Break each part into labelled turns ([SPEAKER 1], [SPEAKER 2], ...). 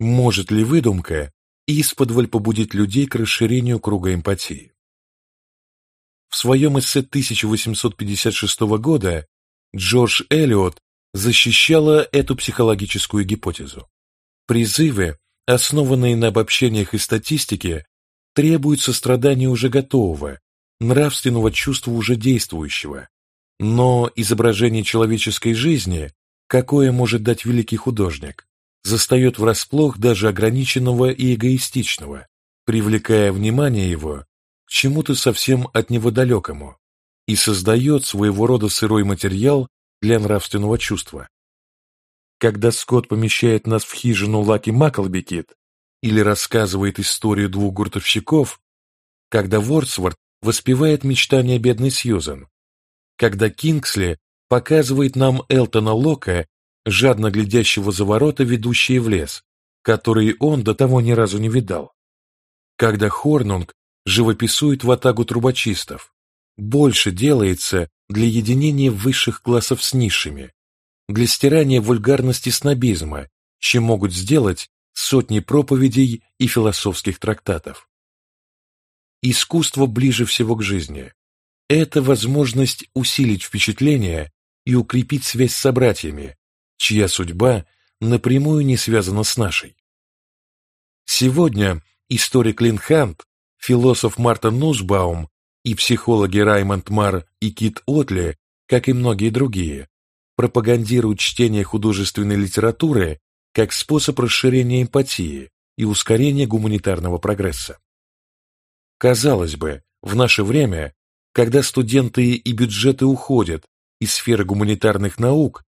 [SPEAKER 1] Может ли выдумка исподволь побудить людей к расширению круга эмпатии? В своем эссе 1856 года Джордж Эллиот защищала эту психологическую гипотезу. Призывы, основанные на обобщениях и статистике, требуют сострадания уже готового, нравственного чувства уже действующего, но изображение человеческой жизни, какое может дать великий художник, застает врасплох даже ограниченного и эгоистичного, привлекая внимание его к чему-то совсем от него далекому и создает своего рода сырой материал для нравственного чувства. Когда Скотт помещает нас в хижину Лаки Маклбикит или рассказывает историю двух гуртовщиков, когда Вордсворт воспевает мечтания бедной Сьюзен, когда Кингсли показывает нам Элтона Лока, жадно глядящего за ворота, ведущие в лес, который он до того ни разу не видал, когда Хорнунг живописует ватагу трубочистов, больше делается для единения высших классов с низшими, для стирания вульгарности снобизма, чем могут сделать сотни проповедей и философских трактатов. Искусство ближе всего к жизни. Это возможность усилить впечатление и укрепить связь с собратьями, чья судьба напрямую не связана с нашей. Сегодня историк Линхант, философ Мартин Нусбаум и психологи Раймонд Мар и Кит Отли, как и многие другие, пропагандируют чтение художественной литературы как способ расширения эмпатии и ускорения гуманитарного прогресса. Казалось бы, в наше время, когда студенты и бюджеты уходят из сферы гуманитарных наук,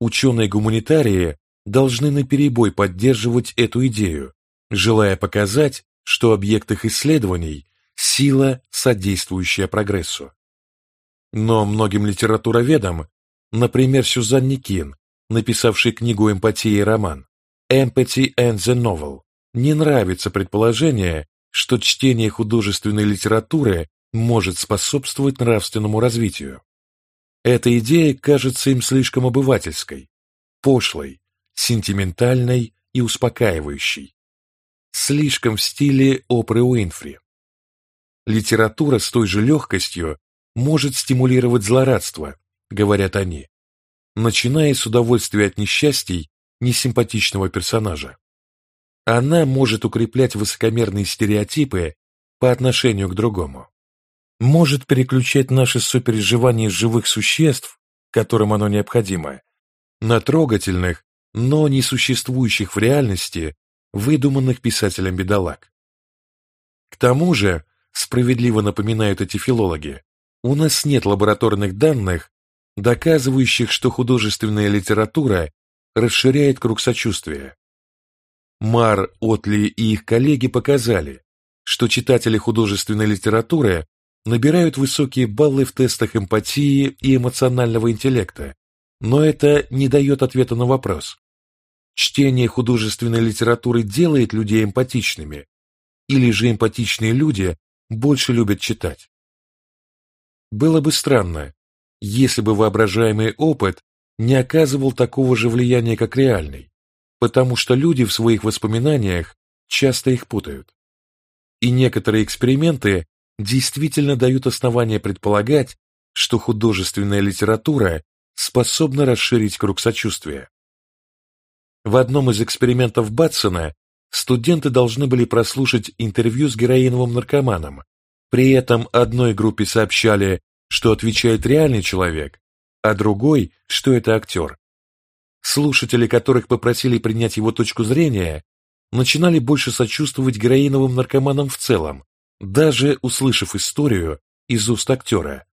[SPEAKER 1] ученые-гуманитарии должны наперебой поддерживать эту идею, желая показать, что объект их исследований – сила, содействующая прогрессу. Но многим литературоведам, например, Сюзанне Кин, написавшей книгу «Эмпатия и роман» «Empathy and the Novel», не нравится предположение, что чтение художественной литературы может способствовать нравственному развитию. Эта идея кажется им слишком обывательской, пошлой, сентиментальной и успокаивающей. Слишком в стиле Опры Уинфри. Литература с той же легкостью может стимулировать злорадство, говорят они, начиная с удовольствия от несчастий несимпатичного персонажа. Она может укреплять высокомерные стереотипы по отношению к другому. Может переключать наши сопереживания живых существ, которым оно необходимо, на трогательных, но не существующих в реальности, выдуманных писателем бедолаг. К тому же, справедливо напоминают эти филологи, у нас нет лабораторных данных, доказывающих, что художественная литература расширяет круг сочувствия. Мар, Отли и их коллеги показали, что читатели художественной литературы набирают высокие баллы в тестах эмпатии и эмоционального интеллекта, но это не дает ответа на вопрос. Чтение художественной литературы делает людей эмпатичными, или же эмпатичные люди больше любят читать. Было бы странно, если бы воображаемый опыт не оказывал такого же влияния, как реальный, потому что люди в своих воспоминаниях часто их путают. И некоторые эксперименты действительно дают основания предполагать, что художественная литература способна расширить круг сочувствия. В одном из экспериментов Батсона студенты должны были прослушать интервью с героиновым наркоманом. При этом одной группе сообщали, что отвечает реальный человек, а другой, что это актер. Слушатели, которых попросили принять его точку зрения, начинали больше сочувствовать героиновым наркоманам в целом, даже услышав историю из уст актера.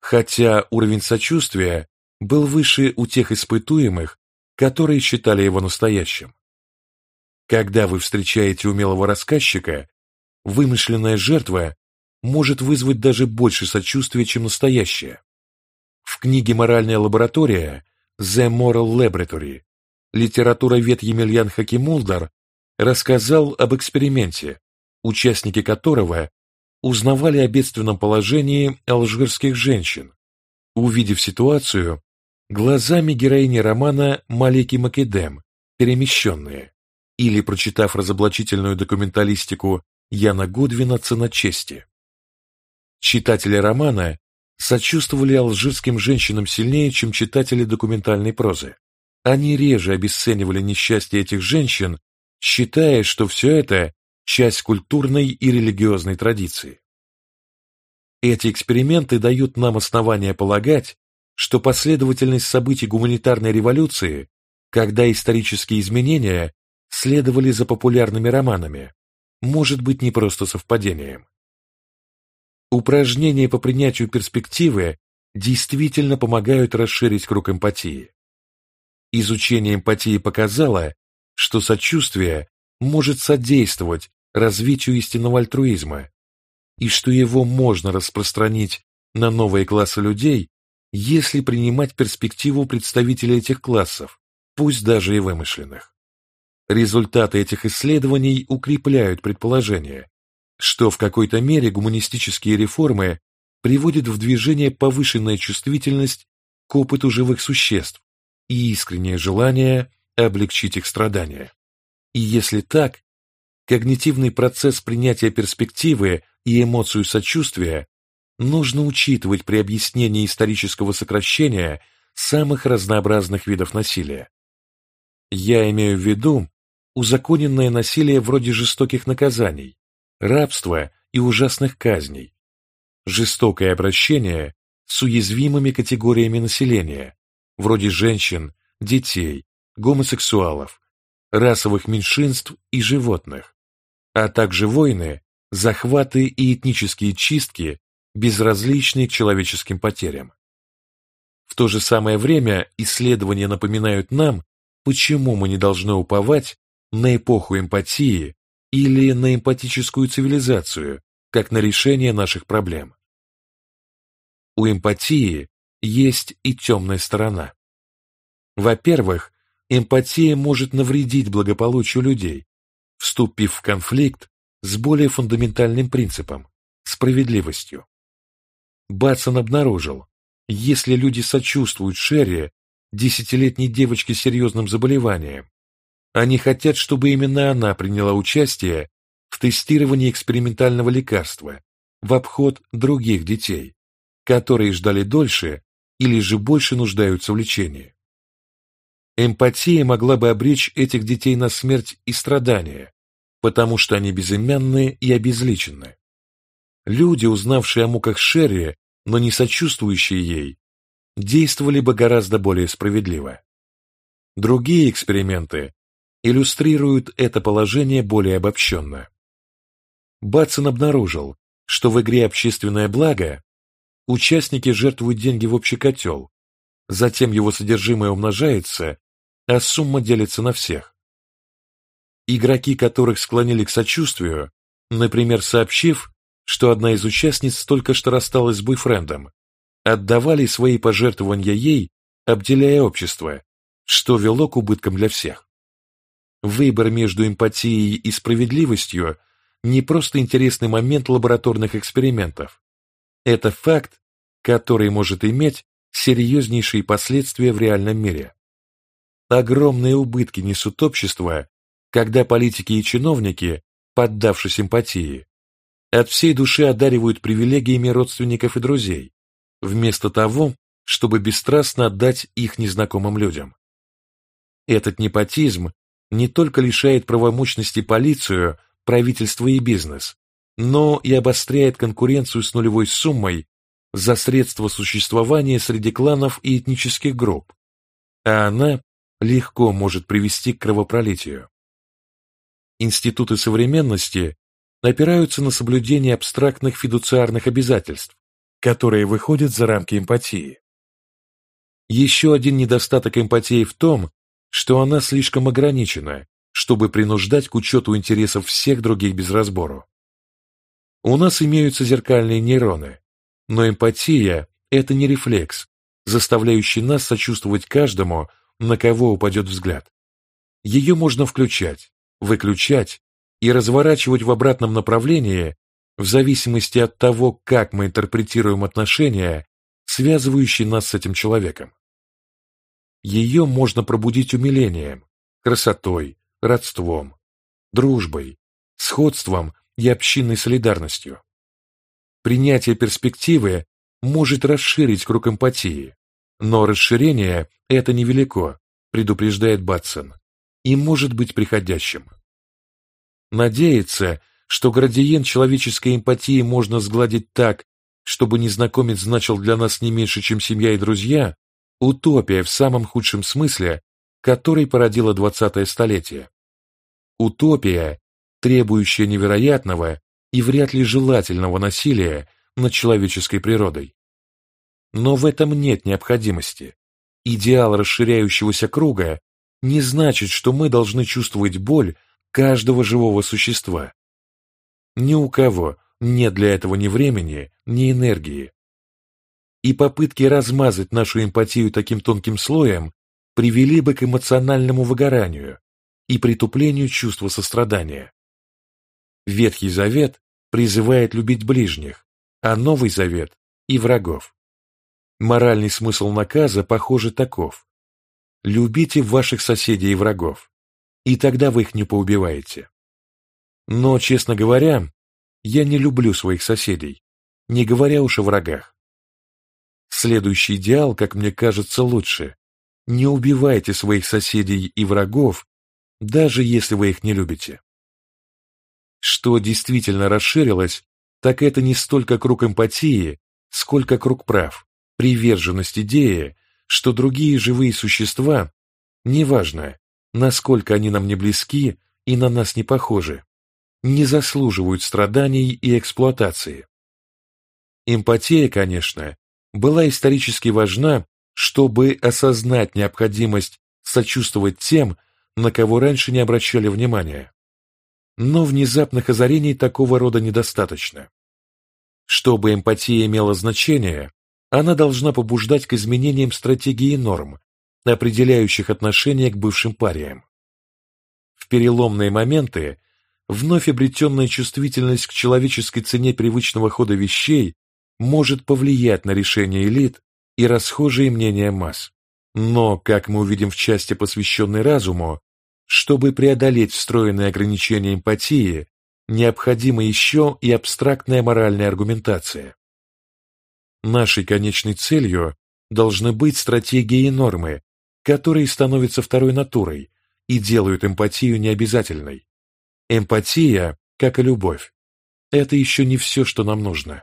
[SPEAKER 1] Хотя уровень сочувствия был выше у тех испытуемых, которые считали его настоящим. Когда вы встречаете умелого рассказчика, вымышленная жертва может вызвать даже больше сочувствия, чем настоящая. В книге «Моральная лаборатория» The Moral Laboratory литературовед Емельян Хакимулдар рассказал об эксперименте, участники которого узнавали о бедственном положении алжирских женщин, увидев ситуацию глазами героини романа Малики Македем «Перемещенные». или прочитав разоблачительную документалистику Яна Гудвина «Цена чести». Читатели романа сочувствовали алжирским женщинам сильнее, чем читатели документальной прозы. Они реже обесценивали несчастье этих женщин, считая, что все это – часть культурной и религиозной традиции. Эти эксперименты дают нам основания полагать, что последовательность событий гуманитарной революции, когда исторические изменения следовали за популярными романами, может быть не просто совпадением. Упражнения по принятию перспективы действительно помогают расширить круг эмпатии. Изучение эмпатии показало, что сочувствие может содействовать развитию истинного альтруизма и что его можно распространить на новые классы людей, если принимать перспективу представителей этих классов, пусть даже и вымышленных. Результаты этих исследований укрепляют предположение, что в какой-то мере гуманистические реформы приводят в движение повышенная чувствительность к опыту живых существ и искреннее желание облегчить их страдания. И если так, когнитивный процесс принятия перспективы и эмоцию сочувствия нужно учитывать при объяснении исторического сокращения самых разнообразных видов насилия. Я имею в виду узаконенное насилие вроде жестоких наказаний, рабства и ужасных казней, жестокое обращение с уязвимыми категориями населения, вроде женщин, детей, гомосексуалов, расовых меньшинств и животных, а также войны, захваты и этнические чистки, безразличные к человеческим потерям. В то же самое время исследования напоминают нам, почему мы не должны уповать на эпоху эмпатии или на эмпатическую цивилизацию, как на решение наших проблем. У эмпатии есть и темная сторона. Во-первых, эмпатия может навредить благополучию людей, вступив в конфликт с более фундаментальным принципом – справедливостью. Батсон обнаружил, если люди сочувствуют Шерри, десятилетней девочке с серьезным заболеванием, они хотят, чтобы именно она приняла участие в тестировании экспериментального лекарства в обход других детей, которые ждали дольше или же больше нуждаются в лечении. Эмпатия могла бы обречь этих детей на смерть и страдания, потому что они безымянные и обезличенны. Люди, узнавшие о муках Шерри, но не сочувствующие ей, действовали бы гораздо более справедливо. Другие эксперименты иллюстрируют это положение более обобщенно. Батсон обнаружил, что в игре «Общественное благо» участники жертвуют деньги в общий котел, затем его содержимое умножается, а сумма делится на всех. Игроки, которых склонили к сочувствию, например, сообщив, что одна из участниц только что рассталась с бойфрендом, отдавали свои пожертвования ей, обделяя общество, что вело к убыткам для всех. Выбор между эмпатией и справедливостью не просто интересный момент лабораторных экспериментов. Это факт, который может иметь серьезнейшие последствия в реальном мире. Огромные убытки несут общество, когда политики и чиновники, поддавшись эмпатии, от всей души одаривают привилегиями родственников и друзей, вместо того, чтобы бесстрастно отдать их незнакомым людям. Этот непотизм не только лишает правомощности полицию, правительство и бизнес, но и обостряет конкуренцию с нулевой суммой за средства существования среди кланов и этнических групп, а она легко может привести к кровопролитию. Институты современности опираются на соблюдение абстрактных фидуциарных обязательств, которые выходят за рамки эмпатии. Еще один недостаток эмпатии в том, что она слишком ограничена, чтобы принуждать к учету интересов всех других без разбору. У нас имеются зеркальные нейроны, но эмпатия – это не рефлекс, заставляющий нас сочувствовать каждому, на кого упадет взгляд. Ее можно включать, выключать и разворачивать в обратном направлении в зависимости от того, как мы интерпретируем отношения, связывающие нас с этим человеком. Ее можно пробудить умилением, красотой, родством, дружбой, сходством и общинной солидарностью. Принятие перспективы может расширить круг эмпатии, но расширение это невелико, предупреждает Батсон, и может быть приходящим. Надеяться, что градиент человеческой эмпатии можно сгладить так, чтобы незнакомец значил для нас не меньше, чем семья и друзья, утопия в самом худшем смысле, который породило двадцатое столетие. Утопия, требующая невероятного и вряд ли желательного насилия над человеческой природой. Но в этом нет необходимости. Идеал расширяющегося круга не значит, что мы должны чувствовать боль каждого живого существа. Ни у кого нет для этого ни времени, ни энергии. И попытки размазать нашу эмпатию таким тонким слоем привели бы к эмоциональному выгоранию и притуплению чувства сострадания. Ветхий Завет призывает любить ближних, а Новый Завет – и врагов. Моральный смысл наказа, похоже, таков. Любите ваших соседей и врагов, и тогда вы их не поубиваете. Но, честно говоря, я не люблю своих соседей, не говоря уж о врагах. Следующий идеал, как мне кажется, лучше. Не убивайте своих соседей и врагов, даже если вы их не любите. Что действительно расширилось, так это не столько круг эмпатии, сколько круг прав, приверженность идее, что другие живые существа, неважно, насколько они нам не близки и на нас не похожи, не заслуживают страданий и эксплуатации. Эмпатия, конечно, была исторически важна, чтобы осознать необходимость сочувствовать тем, на кого раньше не обращали внимания. Но внезапных озарений такого рода недостаточно. Чтобы эмпатия имела значение, она должна побуждать к изменениям стратегии норм, определяющих отношение к бывшим париям. В переломные моменты вновь обретенная чувствительность к человеческой цене привычного хода вещей может повлиять на решение элит и расхожие мнения масс. Но, как мы увидим в части, посвященной разуму, чтобы преодолеть встроенные ограничения эмпатии, необходима еще и абстрактная моральная аргументация. Нашей конечной целью должны быть стратегии и нормы, которые становятся второй натурой и делают эмпатию необязательной. Эмпатия, как и любовь, это еще не все, что нам нужно.